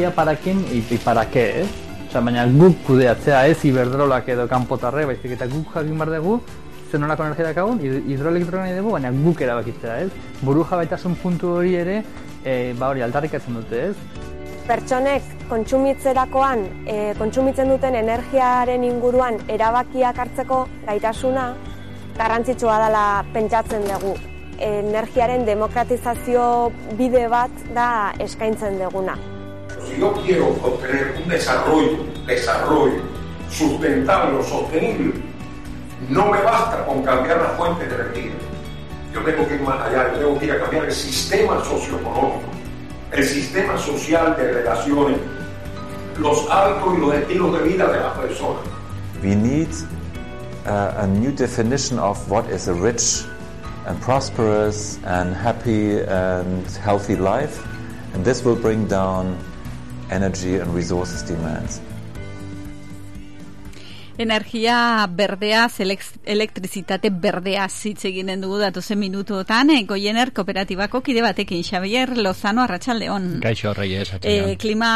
energia para quién y, para qué, ez? Osa, baina guk kudeatzea ez iberdrolak edo kanpotarre, baizik eta guk jakin bar dugu, zen nolako energia dakagun, hidroelektroa nahi dugu, baina guk erabakitzea, ez? Buru jabaitasun puntu hori ere, e, ba hori aldarrikatzen dute, ez? Pertsonek kontsumitzerakoan, e, kontsumitzen duten energiaren inguruan erabakiak hartzeko gaitasuna garrantzitsua dela pentsatzen dugu. Energiaren demokratizazio bide bat da eskaintzen duguna. Si yo quiero obtener un desarrollo, desarrollo sustentable sostenible, no me basta con cambiar la fuente de energía. Yo tengo que ir más allá, yo tengo que ir a cambiar el sistema socioeconómico, el sistema social de relaciones, los hábitos y los estilos de vida de las personas. We need uh, a new definition of what is a rich and prosperous and happy and healthy life, and this will bring down energy and resources demands. Energia berdea, elektrizitate berdea hitz eginen dugu datu zen minutuotan, e, goiener kooperatibako kide batekin, Xavier Lozano Arratxaldeon. Gaixo reyes, e, Klima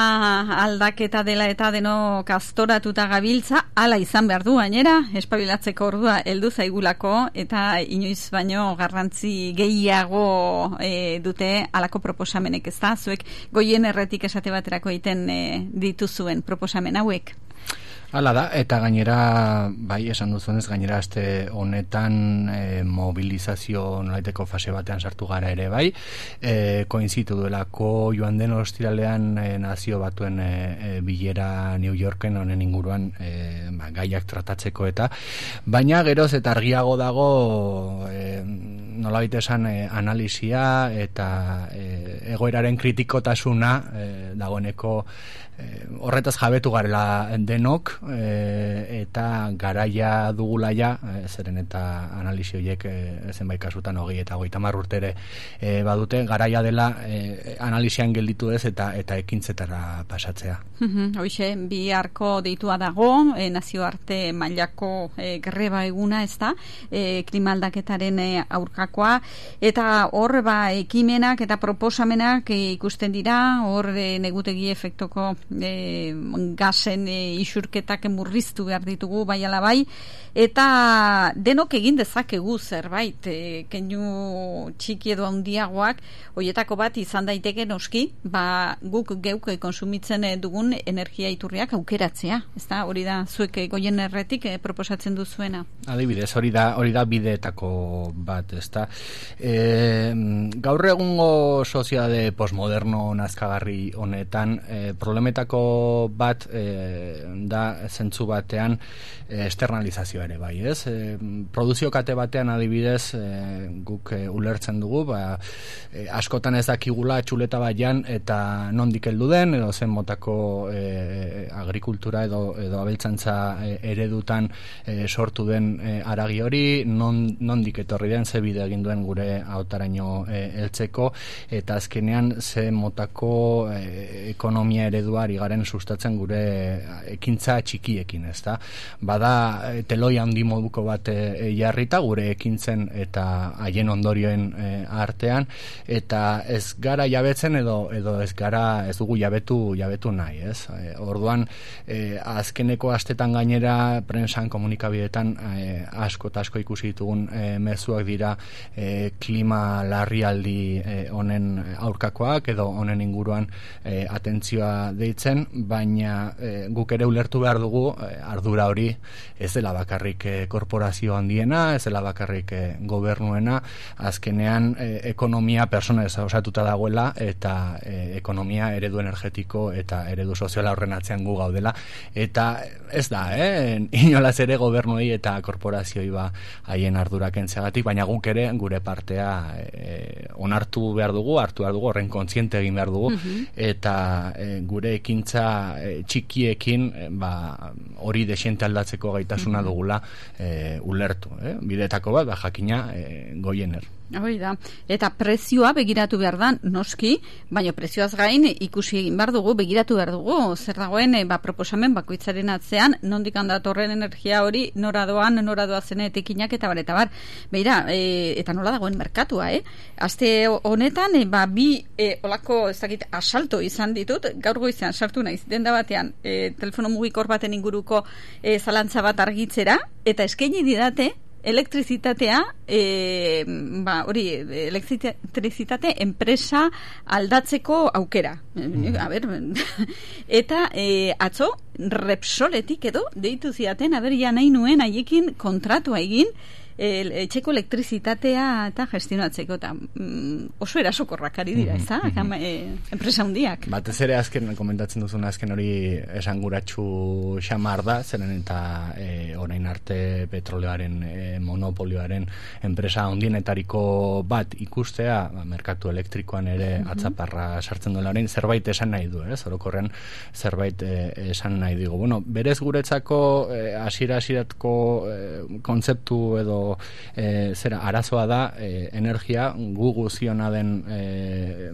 aldaketa dela eta deno kastoratuta gabiltza, ala izan behar du gainera, espabilatzeko ordua heldu zaigulako, eta inoiz baino garrantzi gehiago e, dute alako proposamenek ez da, zuek goienerretik esate baterako egiten e, dituzuen proposamen hauek. Hala da, eta gainera, bai, esan duzunez, gainera aste honetan e, mobilizazio nolaiteko fase batean sartu gara ere, bai, e, koinzitu duelako joan den ostiralean e, nazio batuen e, bilera New Yorken honen inguruan e, ba, gaiak tratatzeko eta, baina geroz eta argiago dago e, nolabait esan e, analizia eta e, egoeraren kritikotasuna e, dagoeneko e, horretaz jabetu garela denok e, eta garaia dugula ja e, zeren eta analizi horiek e, zenbait kasutan hogei eta hogeita urtere e, badute garaia dela e, analizian gelditu ez eta eta ekintzetara pasatzea. Hoxe, bi harko deitua dago e, nazioarte mailako e, greba eguna ez da? E, klimaldaketaren aurkakoa. Eta hor ba ekimenak eta proposamenak e, ikusten dira hor e, negutegi efektoko e, gasen e, isurketak murriztu behar ditugu bai ala bai. Eta denok egin dezakegu zerbait e, keinu txiki edo handiagoak hoietako bat izan daiteke noski ba guk geuk konsumitzen dugun energia iturriak aukeratzea. Ezta hori da zuek goien erretik e, proposatzen duzuena. Adibidez hori da hori da bideetako bat ezta e, gaur egungo soziade postmoderno nazkagarri honetan e, problemetako bat e, da zentzu batean e, externalizazioa ere bai, ez? E, produzio kate batean adibidez e, guk e, ulertzen dugu, ba, e, askotan ez dakigula txuleta baian eta nondik heldu den edo zen motako e, agrikultura edo edo abeltzantza eredutan sortu den aragi hori non, nondik etorri den ze bide egin duen gure hautaraino heltzeko eta azkenean ze motako e, ekonomia ereduari garen sustatzen gure ekintza txikiekin, ezta? Bada e, teloi handi moduko bat e, jarrita gure ekintzen eta haien ondorioen e, artean eta ez gara jabetzen edo edo ez gara ez dugu jabetu jabetu nahi, ez? E, orduan e, azkeneko astetan gainera prensan komunikabidetan e, asko eta asko ikusi ditugun e, mezuak dira e, klima larrialdi e, honen aurkakoak edo honen inguruan e, atentzioa deitzen, baina e, guk ere ulertu behar dugu e, ardura hori ez dela bakarrik e, korporazio handiena, ez dela bakarrik e, gobernuena, azkenean e, ekonomia persona ez osatuta dagoela eta e, ekonomia eredu energetiko eta eredu soziala horren atzean gu gaudela eta ez da, eh? inolaz ere gobernuei eta korporazioi ba haien ardurak entzeagatik, baina guk ere gure partea e, onartu behar dugu, hartu behar dugu, horren kontziente egin behar dugu, mhm. eta gure ekintza e, txikiekin e, ba, hori desiente aldatzeko gaitasuna mhm. dugula e, ulertu. Eh? Bidetako bat, ba, jakina e, goiener. Hoi da. Eta prezioa begiratu behar da, noski, baina prezioaz gain ikusi egin behar dugu, begiratu behar dugu, zer dagoen, e, ba, proposamen bakoitzaren atzean, nondik handatorren energia hori, nora doan, nora doa etekinak, eta bar, eta bar. Beira, e, eta nola dagoen merkatua, eh? Aste honetan, e, ba, bi e, olako, ez dakit, asalto izan ditut, gaur goizean sartu naiz, denda batean, e, telefono mugikor baten inguruko e, zalantza bat argitzera, eta eskaini didate, elektrizitatea e, ba, hori elektrizitate enpresa aldatzeko aukera mm. a ber, eta e, atzo Repsoletik edo deitu ziaten aber ja nahi nuen haiekin kontratua egin el, etxeko elektrizitatea eta gestionatzeko eta mm, oso erasokorrak ari dira, ez da? Mm -hmm. enpresa hundiak. Batez ere azken komentatzen duzun azken hori esanguratsu xamar da, zeren eta e, orain arte petroleoaren e, monopolioaren enpresa hundienetariko bat ikustea, ba, merkatu elektrikoan ere mm atzaparra sartzen duela orain, zerbait esan nahi du, ez? Orokorren zerbait e, esan nahi digu. Bueno, berez guretzako hasiera e, e, kontzeptu edo e, zera arazoa da e, energia gu guziona den e,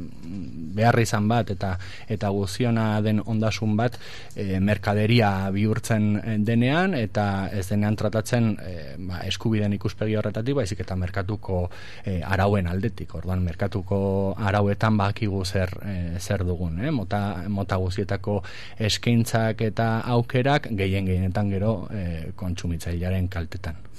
beharri izan bat eta eta guziona den ondasun bat e, merkaderia bihurtzen denean eta ez denean tratatzen e, ba, eskubiden ikuspegi horretatik baizik eta merkatuko e, arauen aldetik orduan merkatuko arauetan bakigu zer e, zer dugun eh? mota, mota guzietako eskaintzak eta aukerak gehien gehienetan gero e, kontsumitzailearen kaltetan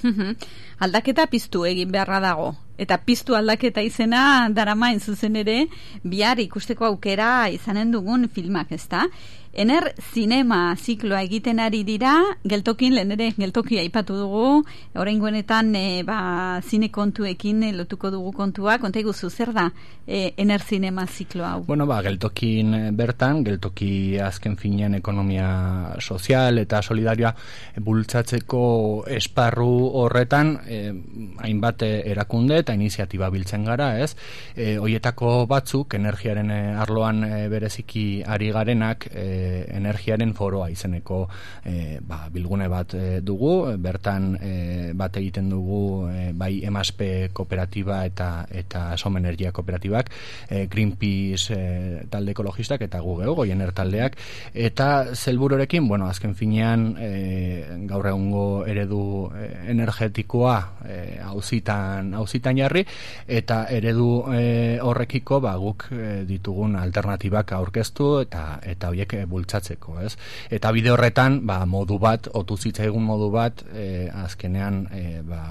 aldaketa piztu egin beharra dago. Eta piztu aldaketa izena darama zuzen ere bihar ikusteko aukera izanen dugun filmak, ezta? Ener zinema zikloa egiten ari dira, geltokin, lehen ere geltoki aipatu dugu, orain guenetan e, ba, zine kontuekin e, lotuko dugu kontua, konta iguzu, zer da e, ener zinema zikloa hau? Bueno, ba, geltokin bertan, geltoki azken finean ekonomia sozial eta solidarioa bultzatzeko esparru horretan, e, hainbat erakunde eta iniziatiba biltzen gara, ez? E, oietako batzuk, energiaren arloan bereziki ari garenak, e, energiaren foroa izeneko e, ba, bilgune bat e, dugu, bertan e, bat egiten dugu e, bai emaspe kooperatiba eta eta som energia kooperatibak, e, Greenpeace e, talde ekologistak eta gu geho, goiener taldeak, eta zelburorekin, bueno, azken finean e, gaur egungo eredu energetikoa e, hauzitan, hauzitan jarri, eta eredu e, horrekiko ba, guk ditugun alternatibak aurkeztu eta eta horiek bultzatzeko, ez? Eta bide horretan, ba, modu bat, otu zitzaigun modu bat, e, azkenean, e, ba,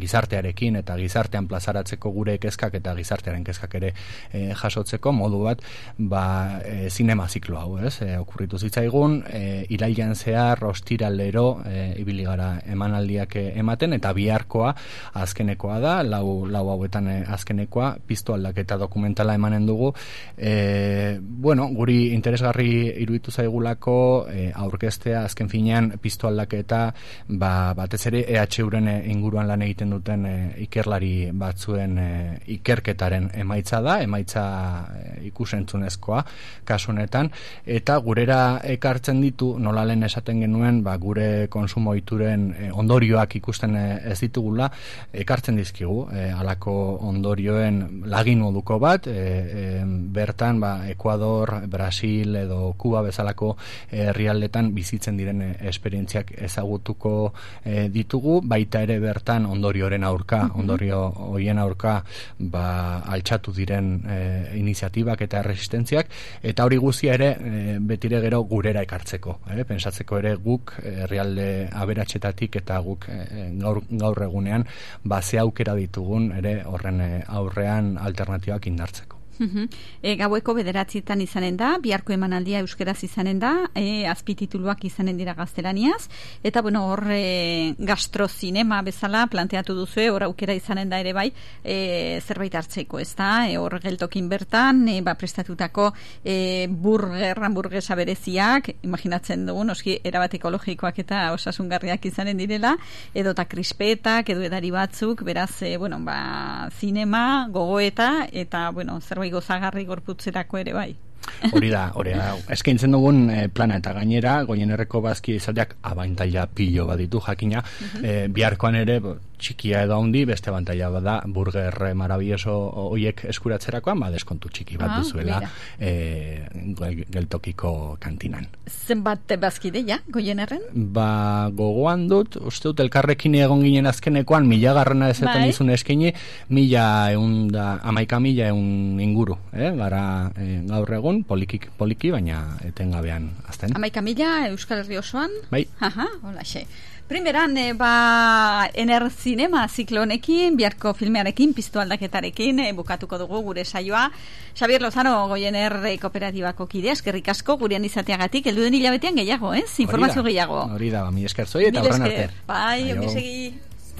gizartearekin eta gizartean plazaratzeko gure kezkak eta gizartearen kezkak ere e, jasotzeko modu bat ba e, zinema ziklo hau, ez? E, okurritu zitzaigun, e, irailan zehar ostiralero e, ibili gara emanaldiak ematen eta biharkoa azkenekoa da, lau, lau hauetan azkenekoa, piztu aldaketa dokumentala emanen dugu. E, bueno, guri interesgarri iruditu zaigulako e, aurkestea azken finean piztu aldaketa ba, batez ere EHUren inguruan lan egiten egiten duten e, ikerlari batzuen e, ikerketaren emaitza da, emaitza e, ikusentzunezkoa kasunetan, eta gurera ekartzen ditu, nola lehen esaten genuen, ba, gure konsumo ituren ondorioak ikusten ez ditugula, ekartzen dizkigu, e, alako ondorioen lagin moduko bat, e, bertan, ba, Ecuador, Brasil edo Kuba bezalako herrialdetan bizitzen diren esperientziak ezagutuko ditugu, baita ere bertan ondorio ondorioren aurka, ondorio hoien aurka ba, altxatu diren e, iniziatibak eta resistentziak, eta hori guzia ere e, betire gero gurera ekartzeko. E, pensatzeko ere guk herrialde aberatxetatik eta guk e, gaur, gaur egunean ba, ze aukera ditugun ere horren aurrean alternatibak indartzeko. E, gaueko bederatzietan izanen da, biharko emanaldia euskeraz izanen da, e, azpitituluak izanen dira gaztelaniaz, eta bueno, hor e, gastrozinema bezala planteatu duzu, hor aukera izanen da ere bai, e, zerbait hartzeko, ez da, e, hor geltokin bertan, e, ba, prestatutako e, burger, hamburguesa bereziak, imaginatzen dugu, noski, erabat ekologikoak eta osasungarriak izanen direla, edo eta krispetak, edo edari batzuk, beraz, e, bueno, ba, zinema, gogoeta, eta, bueno, zerbait zerbait gozagarri gorputzerako ere bai. Hori da, hori da. Eskaintzen dugun eh, plana eta gainera, goienerreko bazki izateak abantaila pilo baditu jakina, eh, biharkoan ere txikia edo handi, beste abantaila bada burger eh, maravilloso hoiek eskuratzerakoan, ba deskontu txiki bat Ah, duzuela gel- geltokiko kantinan. Zenbat bazkide, ja, goienerren? Ba, gogoan dut, uste dut elkarrekin egon ginen azkenekoan, mila garrana ezetan Bai. izun eskaini, mila eun da, amaika mila eun inguru, eh? gara eh, gaur egun, poliki, poliki, baina etengabean azten. Amaika mila Euskal Herri osoan? Bai. Aha, hola xe. Primeran, e, ba, ener zinema ziklo honekin, biharko filmearekin, piztu aldaketarekin, e, bukatuko dugu gure saioa. Xabier Lozano, goiener e, kooperatibako kidea, eskerrik asko, gurean izateagatik, heldu den hilabetean gehiago, ez? Informazio Hori da, gehiago. Hori da, ba, mi esker zoi eta horren arte. Bai, ongi segi.